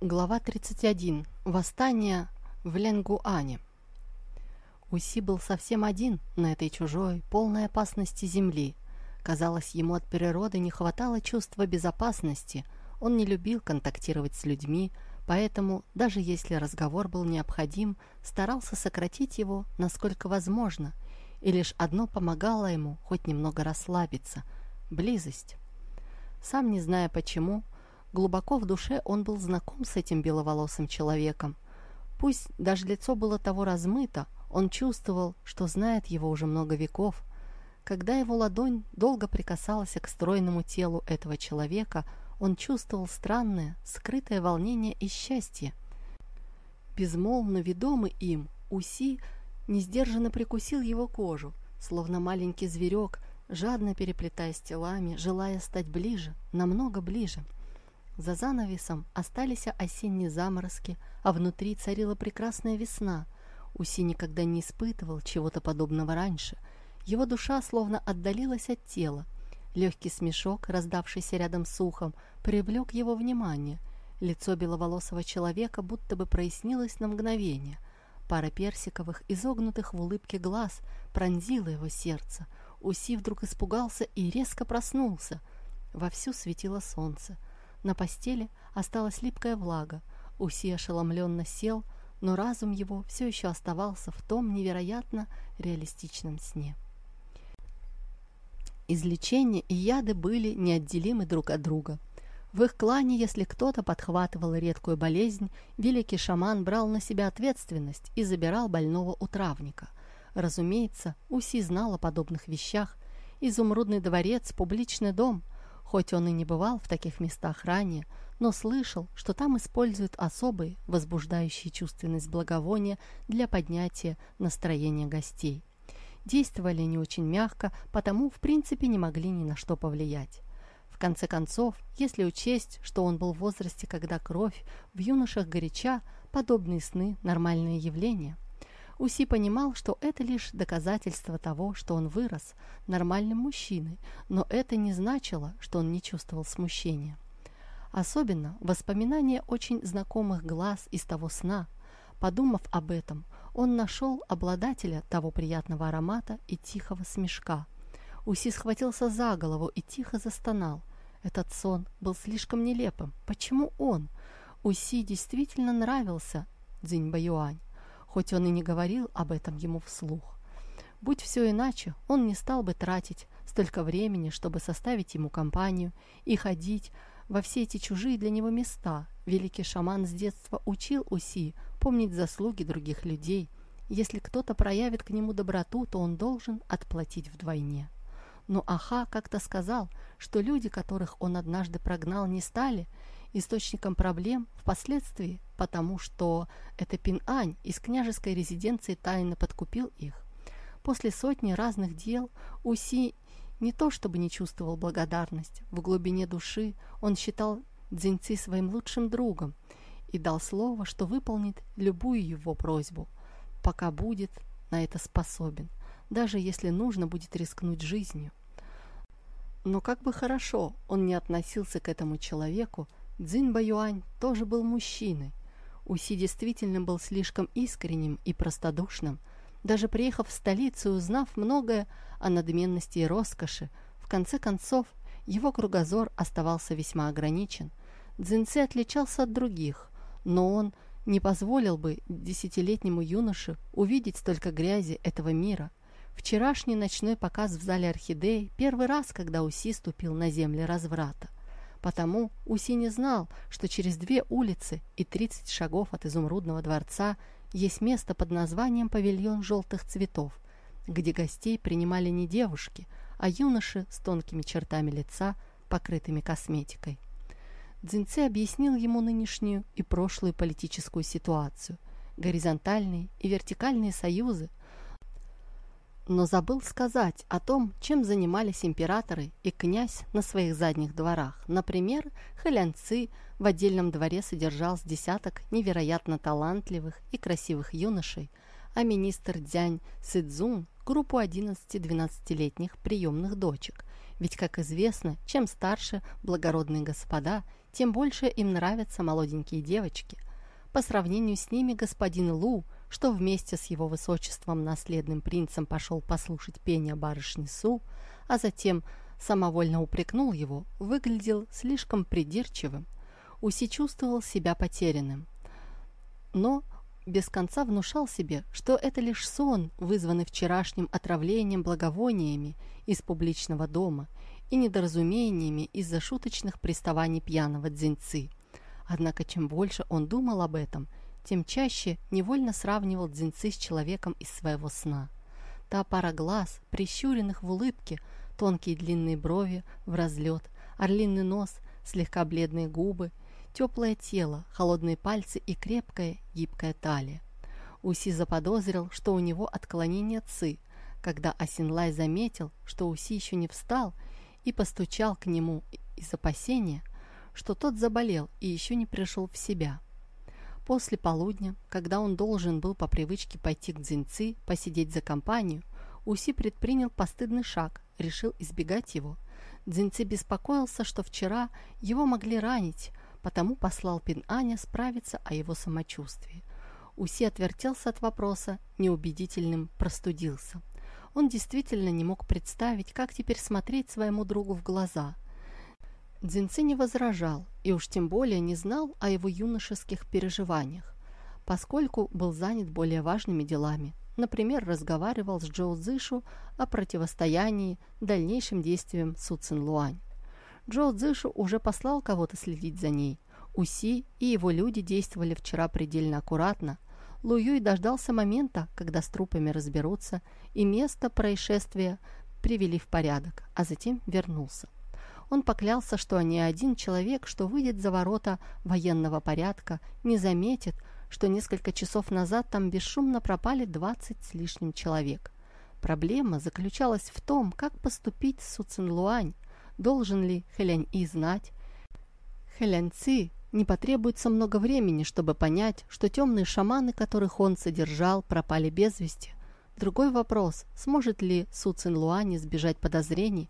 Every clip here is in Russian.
Глава 31. Восстание в Ленгуане. Уси был совсем один на этой чужой, полной опасности земли. Казалось, ему от природы не хватало чувства безопасности. Он не любил контактировать с людьми, поэтому, даже если разговор был необходим, старался сократить его насколько возможно, и лишь одно помогало ему хоть немного расслабиться – близость. Сам не зная почему, Глубоко в душе он был знаком с этим беловолосым человеком. Пусть даже лицо было того размыто, он чувствовал, что знает его уже много веков. Когда его ладонь долго прикасалась к стройному телу этого человека, он чувствовал странное, скрытое волнение и счастье. Безмолвно ведомый им, Уси несдержанно прикусил его кожу, словно маленький зверек, жадно переплетаясь телами, желая стать ближе, намного ближе. За занавесом остались осенние заморозки, а внутри царила прекрасная весна. Уси никогда не испытывал чего-то подобного раньше. Его душа словно отдалилась от тела. Легкий смешок, раздавшийся рядом с ухом, привлек его внимание. Лицо беловолосого человека будто бы прояснилось на мгновение. Пара персиковых, изогнутых в улыбке глаз пронзила его сердце. Уси вдруг испугался и резко проснулся. Вовсю светило солнце. На постели осталась липкая влага. Уси ошеломленно сел, но разум его все еще оставался в том невероятно реалистичном сне. Излечение и яды были неотделимы друг от друга. В их клане, если кто-то подхватывал редкую болезнь, великий шаман брал на себя ответственность и забирал больного у травника. Разумеется, Уси знал о подобных вещах. Изумрудный дворец, публичный дом – Хоть он и не бывал в таких местах ранее, но слышал, что там используют особые, возбуждающие чувственность благовония для поднятия настроения гостей. Действовали они очень мягко, потому в принципе не могли ни на что повлиять. В конце концов, если учесть, что он был в возрасте, когда кровь в юношах горяча, подобные сны – нормальное явление – Уси понимал, что это лишь доказательство того, что он вырос нормальным мужчиной, но это не значило, что он не чувствовал смущения. Особенно воспоминания очень знакомых глаз из того сна. Подумав об этом, он нашел обладателя того приятного аромата и тихого смешка. Уси схватился за голову и тихо застонал. Этот сон был слишком нелепым. Почему он? Уси действительно нравился Цзинь Баюань хоть он и не говорил об этом ему вслух. Будь все иначе, он не стал бы тратить столько времени, чтобы составить ему компанию и ходить во все эти чужие для него места. Великий шаман с детства учил Уси помнить заслуги других людей. Если кто-то проявит к нему доброту, то он должен отплатить вдвойне. Но Аха как-то сказал, что люди, которых он однажды прогнал, не стали источником проблем впоследствии, потому что это Пин-Ань из княжеской резиденции тайно подкупил их. После сотни разных дел Уси не то чтобы не чувствовал благодарность, в глубине души он считал Дзиньци своим лучшим другом и дал слово, что выполнит любую его просьбу, пока будет на это способен, даже если нужно будет рискнуть жизнью. Но как бы хорошо он не относился к этому человеку, Цзин Баюань тоже был мужчиной. Уси действительно был слишком искренним и простодушным. Даже приехав в столицу и узнав многое о надменности и роскоши, в конце концов его кругозор оставался весьма ограничен. Цзиньци отличался от других, но он не позволил бы десятилетнему юноше увидеть столько грязи этого мира. Вчерашний ночной показ в зале орхидей – первый раз, когда Уси ступил на земли разврата. Потому Уси не знал, что через две улицы и 30 шагов от изумрудного дворца есть место под названием «Павильон желтых цветов», где гостей принимали не девушки, а юноши с тонкими чертами лица, покрытыми косметикой. Дзинце объяснил ему нынешнюю и прошлую политическую ситуацию, горизонтальные и вертикальные союзы, но забыл сказать о том, чем занимались императоры и князь на своих задних дворах. Например, Хэлянцы в отдельном дворе содержал с десяток невероятно талантливых и красивых юношей, а министр Дзянь Сыдзун – группу 11-12-летних приемных дочек. Ведь, как известно, чем старше благородные господа, тем больше им нравятся молоденькие девочки. По сравнению с ними господин Лу, что вместе с его высочеством наследным принцем пошел послушать пение барышни Су, а затем самовольно упрекнул его, выглядел слишком придирчивым. Уси чувствовал себя потерянным. Но без конца внушал себе, что это лишь сон, вызванный вчерашним отравлением благовониями из публичного дома и недоразумениями из-за шуточных приставаний пьяного дзиньцы. Однако чем больше он думал об этом, тем чаще невольно сравнивал дзиньцы с человеком из своего сна. Та пара глаз, прищуренных в улыбке, тонкие длинные брови в разлет, орлиный нос, слегка бледные губы – теплое тело, холодные пальцы и крепкая, гибкая талия. Уси заподозрил, что у него отклонение ци, когда Асинлай заметил, что Уси еще не встал, и постучал к нему из опасения, что тот заболел и еще не пришел в себя. После полудня, когда он должен был по привычке пойти к Дзиньци, посидеть за компанию, Уси предпринял постыдный шаг, решил избегать его. Дзиньци беспокоился, что вчера его могли ранить, потому послал Пин-Аня справиться о его самочувствии. Уси отвертелся от вопроса, неубедительным простудился. Он действительно не мог представить, как теперь смотреть своему другу в глаза. Дзинци не возражал и уж тем более не знал о его юношеских переживаниях, поскольку был занят более важными делами. Например, разговаривал с Джоу Зышу о противостоянии дальнейшим действиям Су Цин Луань. Джо Цзышу уже послал кого-то следить за ней. Уси и его люди действовали вчера предельно аккуратно. Лу Юй дождался момента, когда с трупами разберутся, и место происшествия привели в порядок, а затем вернулся. Он поклялся, что ни один человек, что выйдет за ворота военного порядка, не заметит, что несколько часов назад там бесшумно пропали 20 с лишним человек. Проблема заключалась в том, как поступить с Суцинлуань, Должен ли Хэлянь-И знать? Хэлянь-Ци не потребуется много времени, чтобы понять, что темные шаманы, которых он содержал, пропали без вести. Другой вопрос, сможет ли Су Цин Луань избежать подозрений,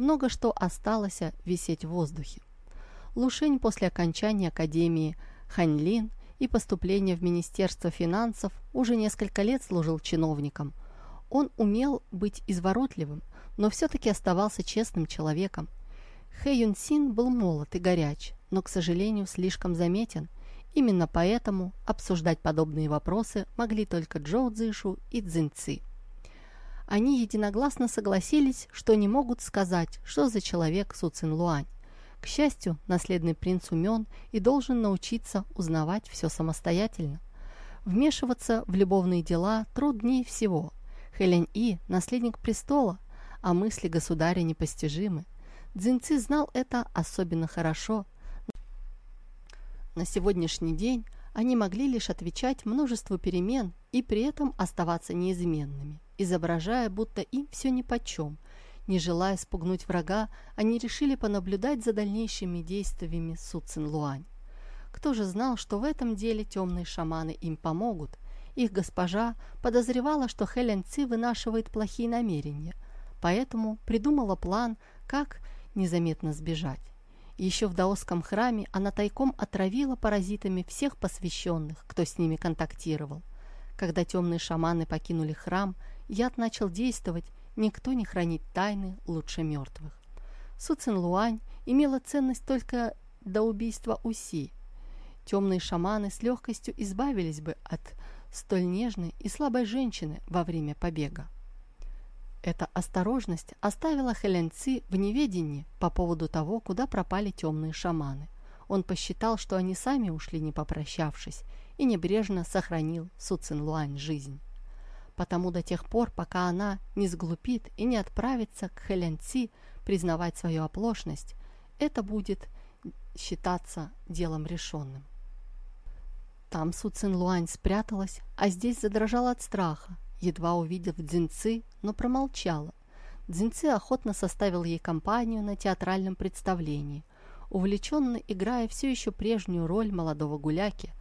много что осталось висеть в воздухе. Лушень после окончания Академии Ханьлин и поступления в Министерство финансов уже несколько лет служил чиновником. Он умел быть изворотливым, но все-таки оставался честным человеком. Хэ Юн Син был молод и горяч, но, к сожалению, слишком заметен. Именно поэтому обсуждать подобные вопросы могли только Джоу Цзишу и Цзин Ци. Они единогласно согласились, что не могут сказать, что за человек Су Цин Луань. К счастью, наследный принц умен и должен научиться узнавать все самостоятельно. Вмешиваться в любовные дела труднее всего. Хэлянь И – наследник престола, а мысли государя непостижимы. Дзинцы знал это особенно хорошо. На сегодняшний день они могли лишь отвечать множеству перемен и при этом оставаться неизменными, изображая, будто им все нипочем. Не желая спугнуть врага, они решили понаблюдать за дальнейшими действиями Су Цин Луань. Кто же знал, что в этом деле темные шаманы им помогут? Их госпожа подозревала, что Хэлян Ци вынашивает плохие намерения – поэтому придумала план, как незаметно сбежать. Еще в даосском храме она тайком отравила паразитами всех посвященных, кто с ними контактировал. Когда темные шаманы покинули храм, яд начал действовать, никто не хранит тайны лучше мертвых. Су Цин Луань имела ценность только до убийства Уси. Темные шаманы с легкостью избавились бы от столь нежной и слабой женщины во время побега. Эта осторожность оставила Хэлянци в неведении по поводу того, куда пропали темные шаманы. Он посчитал, что они сами ушли, не попрощавшись, и небрежно сохранил Су Цинлуань жизнь. Потому до тех пор, пока она не сглупит и не отправится к Хэлянци признавать свою оплошность, это будет считаться делом решенным. Там Су Цинлуань спряталась, а здесь задрожала от страха, едва увидев Дзинцы, но промолчала. Дзинцы охотно составил ей компанию на театральном представлении, увлеченно играя все еще прежнюю роль молодого гуляки.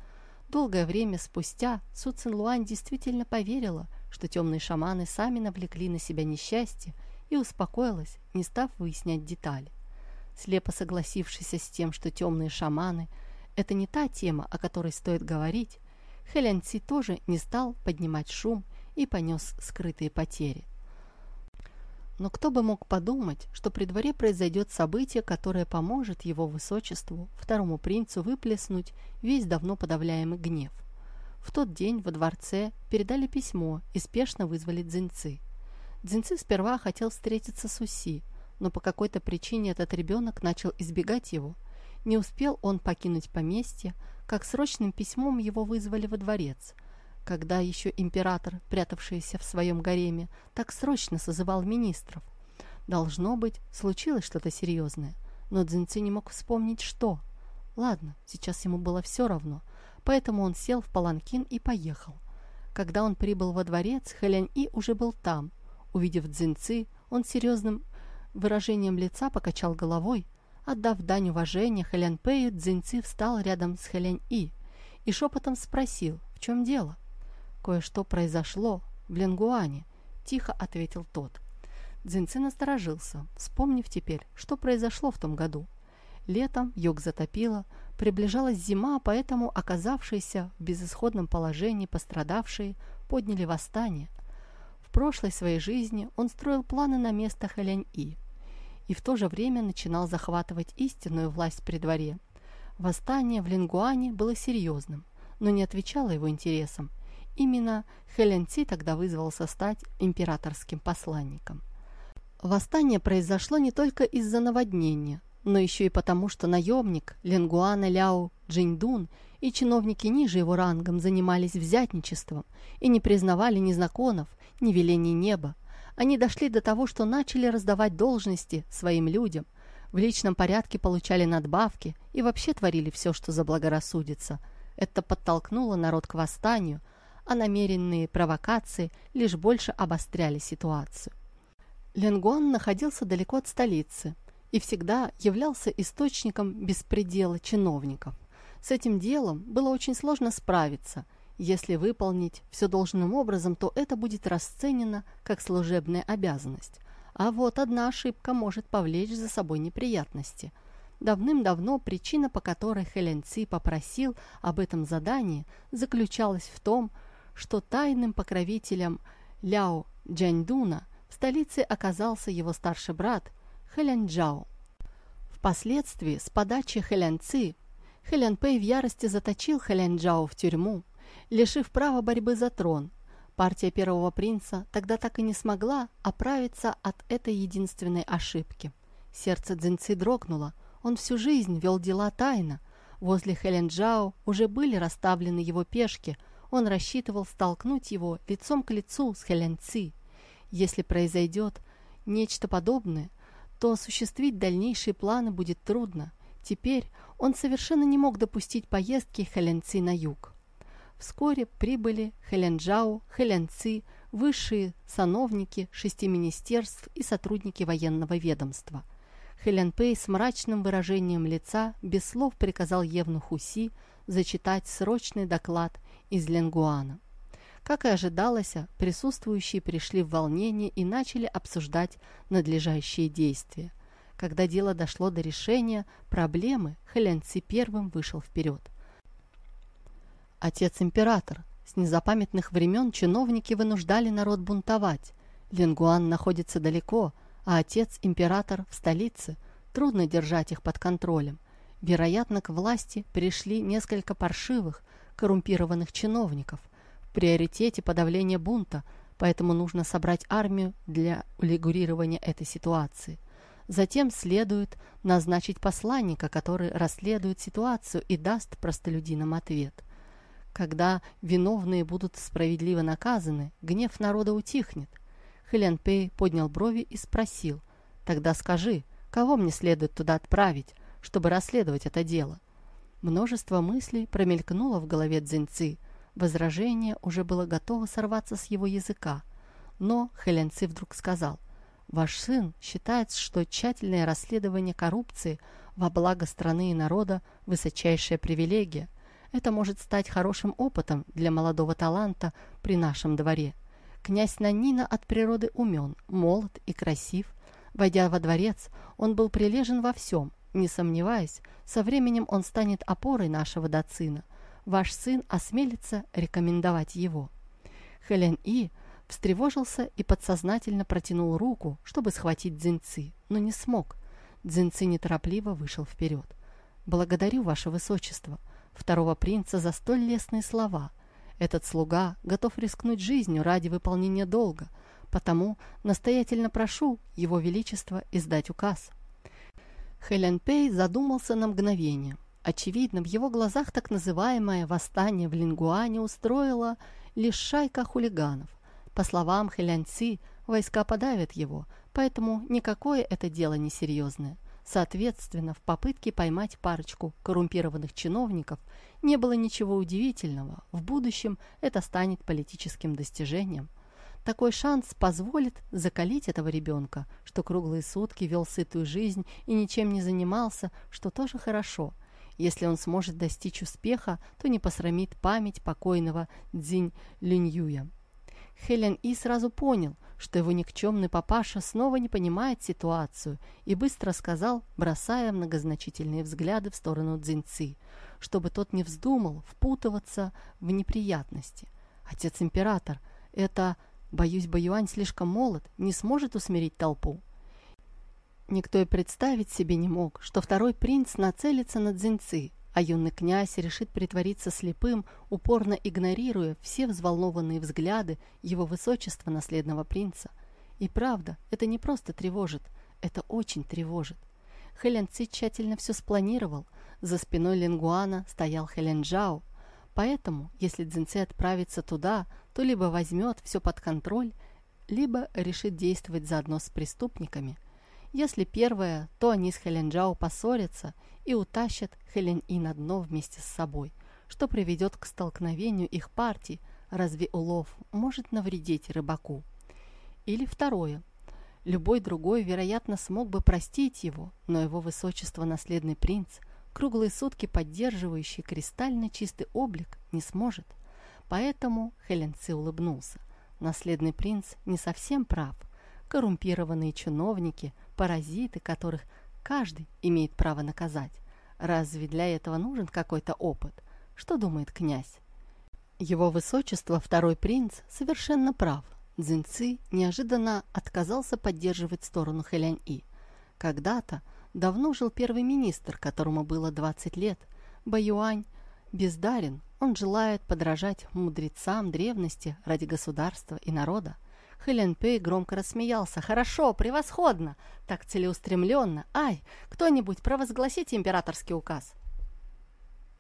Долгое время спустя Су Цин Луань действительно поверила, что темные шаманы сами навлекли на себя несчастье и успокоилась, не став выяснять детали. слепо согласившийся с тем, что темные шаманы – это не та тема, о которой стоит говорить, Хэлянци тоже не стал поднимать шум и понес скрытые потери. Но кто бы мог подумать, что при дворе произойдет событие, которое поможет его высочеству, второму принцу, выплеснуть весь давно подавляемый гнев. В тот день во дворце передали письмо и спешно вызвали Дзинцы. Дзинцы сперва хотел встретиться с Уси, но по какой-то причине этот ребенок начал избегать его. Не успел он покинуть поместье, как срочным письмом его вызвали во дворец – когда еще император, прятавшийся в своем гареме, так срочно созывал министров. Должно быть, случилось что-то серьезное, но Дзинци не мог вспомнить, что. Ладно, сейчас ему было все равно, поэтому он сел в паланкин и поехал. Когда он прибыл во дворец, Хэлянь-И уже был там. Увидев Дзинци, он серьезным выражением лица покачал головой. Отдав дань уважения Хэлянь-Пэю, Дзинци встал рядом с Хэлянь-И и шепотом спросил, в чем дело. «Кое-что произошло в Ленгуане», — тихо ответил тот. Дзинцин насторожился, вспомнив теперь, что произошло в том году. Летом юг затопило, приближалась зима, поэтому оказавшиеся в безысходном положении пострадавшие подняли восстание. В прошлой своей жизни он строил планы на место Хэлянь-И и в то же время начинал захватывать истинную власть при дворе. Восстание в Лингуане было серьезным, но не отвечало его интересам, Именно Хеленци тогда вызвался стать императорским посланником. Восстание произошло не только из-за наводнения, но еще и потому, что наемник Ленгуана Ляо Джиньдун и чиновники ниже его рангом занимались взятничеством и не признавали ни законов, ни велений неба. Они дошли до того, что начали раздавать должности своим людям, в личном порядке получали надбавки и вообще творили все, что заблагорассудится. Это подтолкнуло народ к восстанию – а намеренные провокации лишь больше обостряли ситуацию. Ленгуан находился далеко от столицы и всегда являлся источником беспредела чиновников. С этим делом было очень сложно справиться. Если выполнить все должным образом, то это будет расценено как служебная обязанность. А вот одна ошибка может повлечь за собой неприятности. Давным-давно причина, по которой Хелен Ци попросил об этом задании, заключалась в том, что тайным покровителем Ляо Джаньдуна в столице оказался его старший брат Хэлянджао. Впоследствии, с подачи Хэлянци, Хэлянпэй в ярости заточил Хэлянджао в тюрьму, лишив права борьбы за трон. Партия первого принца тогда так и не смогла оправиться от этой единственной ошибки. Сердце Цзиньци дрогнуло, он всю жизнь вел дела тайно. Возле Хэлянджао уже были расставлены его пешки – он рассчитывал столкнуть его лицом к лицу с Хэлянци. Если произойдет нечто подобное, то осуществить дальнейшие планы будет трудно. Теперь он совершенно не мог допустить поездки Хэлянци на юг. Вскоре прибыли Хэлянджао, Хэлянци, высшие сановники шести министерств и сотрудники военного ведомства. Хэлянпэй с мрачным выражением лица без слов приказал Евнуху Си зачитать срочный доклад из Ленгуана. Как и ожидалось, присутствующие пришли в волнение и начали обсуждать надлежащие действия. Когда дело дошло до решения проблемы, Хэлянци первым вышел вперед. Отец-император. С незапамятных времен чиновники вынуждали народ бунтовать. Ленгуан находится далеко, а отец-император в столице. Трудно держать их под контролем. Вероятно, к власти пришли несколько паршивых, коррумпированных чиновников. Приоритете подавление бунта, поэтому нужно собрать армию для урегулирования этой ситуации. Затем следует назначить посланника, который расследует ситуацию и даст простолюдинам ответ. Когда виновные будут справедливо наказаны, гнев народа утихнет. Хэлен Пэй поднял брови и спросил, «Тогда скажи, кого мне следует туда отправить, чтобы расследовать это дело?» Множество мыслей промелькнуло в голове Цзиньцы. Возражение уже было готово сорваться с его языка. Но Хэлянци вдруг сказал, «Ваш сын считает, что тщательное расследование коррупции во благо страны и народа – высочайшая привилегия. Это может стать хорошим опытом для молодого таланта при нашем дворе. Князь Нанина от природы умен, молод и красив. Войдя во дворец, он был прилежен во всем, не сомневаясь, со временем он станет опорой нашего Дацина. Ваш сын осмелится рекомендовать его. Хелен И встревожился и подсознательно протянул руку, чтобы схватить Дзинцы, но не смог. Дзинцы неторопливо вышел вперед. «Благодарю, ваше высочество, второго принца за столь лестные слова. Этот слуга готов рискнуть жизнью ради выполнения долга, потому настоятельно прошу его величество издать указ». Хелен Пей задумался на мгновение. Очевидно, в его глазах так называемое «восстание в Лингуане» устроило лишь шайка хулиганов. По словам Хэлян Ци, войска подавят его, поэтому никакое это дело не серьезное. Соответственно, в попытке поймать парочку коррумпированных чиновников не было ничего удивительного. В будущем это станет политическим достижением. Такой шанс позволит закалить этого ребенка, что круглые сутки вел сытую жизнь и ничем не занимался, что тоже хорошо. Если он сможет достичь успеха, то не посрамит память покойного Цзинь Линьюя. Хелен И сразу понял, что его никчемный папаша снова не понимает ситуацию и быстро сказал, бросая многозначительные взгляды в сторону Цзиньцы, чтобы тот не вздумал впутываться в неприятности. «Отец-император, это Боюсь, Баюань слишком молод, не сможет усмирить толпу. Никто и представить себе не мог, что второй принц нацелится на Дзинцы, а юный князь решит притвориться слепым, упорно игнорируя все взволнованные взгляды его высочества наследного принца. И правда, это не просто тревожит, это очень тревожит. Хэлен Ци тщательно все спланировал. За спиной Лингуана стоял Хэлен Джао, Поэтому, если Дзинцы отправится туда, то либо возьмет все под контроль, либо решит действовать заодно с преступниками. Если первое, то они с Хэленджао поссорятся и утащат Хэлен-И на дно вместе с собой, что приведет к столкновению их партий, разве улов может навредить рыбаку. Или второе. Любой другой, вероятно, смог бы простить его, но его высочество наследный принц круглые сутки поддерживающий кристально чистый облик, не сможет. Поэтому Хеленци улыбнулся. Наследный принц не совсем прав. Коррумпированные чиновники, паразиты, которых каждый имеет право наказать. Разве для этого нужен какой-то опыт? Что думает князь? Его высочество, второй принц, совершенно прав. Цзиньци неожиданно отказался поддерживать сторону Хэлянь-И. Когда-то давно жил первый министр, которому было 20 лет. Баюань бездарен, он желает подражать мудрецам древности ради государства и народа. Хэлен Пэй громко рассмеялся. «Хорошо, превосходно! Так целеустремленно! Ай, кто-нибудь провозгласите императорский указ!»